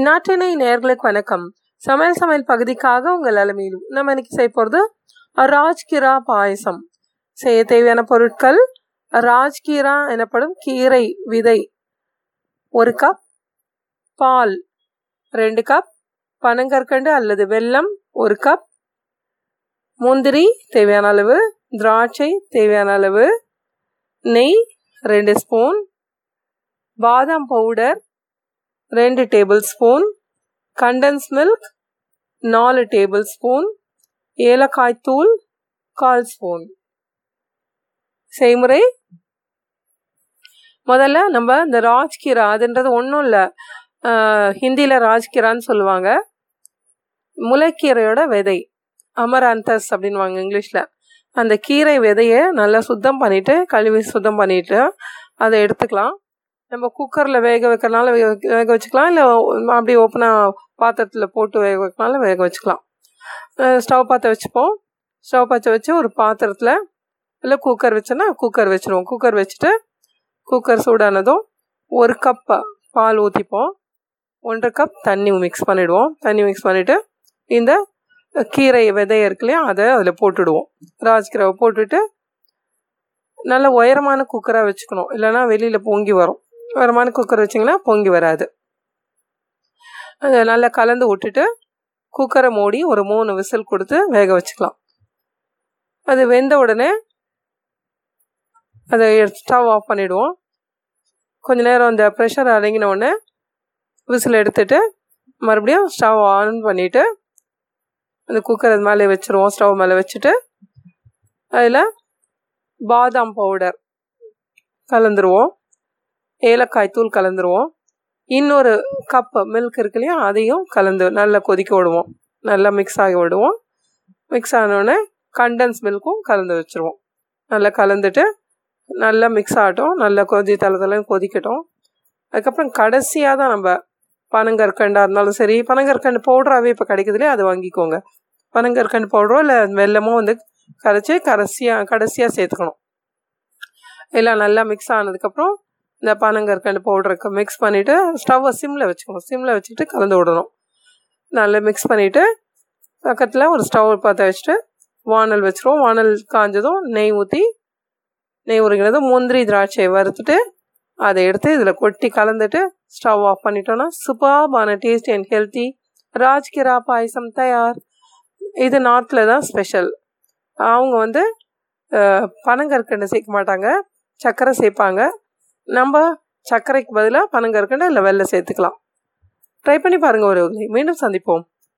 நாட்டினை நேர்களுக்கு வணக்கம். சமையல் சமையல் பகுதிக்காக உங்கள் அலமையிலும் நம்ம இன்னைக்கு செய்ய போகிறது ராஜ்கிரா பாயசம். செய்ய தேவையான பொருட்கள் ராஜ்கீரா எனப்படும் கீரை விதை ஒரு கப் பால் ரெண்டு கப் பனங்கற்கண்டு அல்லது வெல்லம் ஒரு கப் முந்திரி தேவையான அளவு திராட்சை தேவையான அளவு நெய் ரெண்டு ஸ்பூன் பாதாம் பவுடர் ரெண்டு டேபிள் ஸ்பூன் கண்டன்ஸ் மில்க் நாலு டேபிள் ஸ்பூன் ஏலக்காய் தூள் கால் ஸ்பூன். செய்முறை? முதல்ல நம்ம இந்த ராஜ்கீரா அதுன்றது ஒன்றும் இல்லை. ஹிந்தியில் ராஜ்கீரான்னு சொல்லுவாங்க. முளைக்கீரையோட விதை அமராந்தஸ் அப்படின்வாங்க இங்கிலீஷில். அந்த கீரை விதையை நல்லா சுத்தம் பண்ணிவிட்டு கழுவி சுத்தம் பண்ணிவிட்டு அதை எடுத்துக்கலாம். நம்ம குக்கரில் வேக வைக்கிறனால வேக வேக வச்சுக்கலாம். இல்லை அப்படி ஓப்பனாக பாத்திரத்தில் போட்டு வேக வைக்கனால வேக வச்சுக்கலாம். ஸ்டவ் பாத்திர வச்சுப்போம். ஸ்டவ் பாத்திர வச்சு ஒரு பாத்திரத்தில் இல்லை குக்கர் வச்சோன்னா குக்கர் வச்சுருவோம். குக்கர் வச்சுட்டு குக்கர் சூடானதும் ஒரு கப்பு பால் ஊற்றிப்போம் ஒன்றரை கப் தண்ணி மிக்ஸ் பண்ணிவிடுவோம் தண்ணி மிக்ஸ் பண்ணிவிட்டு இந்த கீரை விதை இருக்கு இல்லையா அதை அதில் போட்டுடுவோம். ராஜ்கிராவை போட்டுட்டு நல்ல உயரமான குக்கராக வச்சுக்கணும். இல்லைன்னா வெளியில் பொங்கி வரும். உயரமான குக்கர் வச்சிங்கன்னா பொங்கி வராது. அதை நல்லா கலந்து விட்டுட்டு குக்கரை மூடி ஒரு மூணு விசில் கொடுத்து வேக வச்சுக்கலாம். அது வெந்த உடனே அதை ஸ்டவ் ஆஃப் பண்ணிவிடுவோம் கொஞ்ச நேரம் அந்த ப்ரெஷர் அடங்கின உடனே விசில் எடுத்துட்டு மறுபடியும் ஸ்டவ் ஆன் பண்ணிவிட்டு அந்த குக்கர் அது மேலே வச்சுருவோம் ஸ்டவ் மேலே வச்சுட்டு அதில் பாதாம் பவுடர் கலந்துருவோம். ஏலக்காய் தூள் கலந்துருவோம். இன்னொரு கப்பு மில்க் இருக்கு இல்லையா அதையும் கலந்து நல்லா கொதிக்க விடுவோம். நல்லா மிக்ஸ் ஆகி விடுவோம். மிக்ஸ் ஆனோடனே கண்டன்ஸ் மில்க்கும் கலந்து வச்சுருவோம். நல்லா கலந்துட்டு நல்லா மிக்ஸ் ஆகட்டும். நல்லா கொதி தலை தலையும் கொதிக்கட்டும். அதுக்கப்புறம் கடைசியாக தான் நம்ம பனங்கற்கண்டாக இருந்தாலும் சரி பனங்கற்கண்டு பவுடராகவே இப்போ கிடைக்குது இல்லையா அதை வாங்கிக்கோங்க. பனங்கற்கண்டு பவுடரோ இல்லை வெல்லமோ வந்து கரைச்சி கடைசியாக கடைசியாக சேர்த்துக்கணும். எல்லாம் நல்லா மிக்ஸ் ஆனதுக்கப்புறம் இந்த பனங்கற்கண்டு பவுடருக்கு மிக்ஸ் பண்ணிவிட்டு ஸ்டவ்வை சிம்மில் வச்சுக்கணும் சிம்மில் வச்சுட்டு கலந்து விடணும். நல்லா மிக்ஸ் பண்ணிவிட்டு பக்கத்தில் ஒரு ஸ்டவ் பார்த்து வச்சுட்டு வானல் வச்சுருவோம். வானல் காஞ்சதும் நெய் ஊற்றி நெய் உருகினதும் முந்திரி திராட்சையை வறுத்துட்டு அதை எடுத்து இதில் கொட்டி கலந்துட்டு ஸ்டவ் ஆஃப் பண்ணிட்டோன்னா சூப்பர்பான taste and healthy rajgira payasam தயார். இது நார்த்தில் தான் ஸ்பெஷல் அவங்க வந்து பனங்கற்கண்டு சேர்க்க மாட்டாங்க. சர்க்கரை சேர்ப்பாங்க. நம்ம சர்க்கரைக்கு பதிலாக பனங்கற்கண்டை இல்லை வெள்ளை சேர்த்துக்கலாம். ட்ரை பண்ணி பாருங்கள் ஒரு மீண்டும் சந்திப்போம்.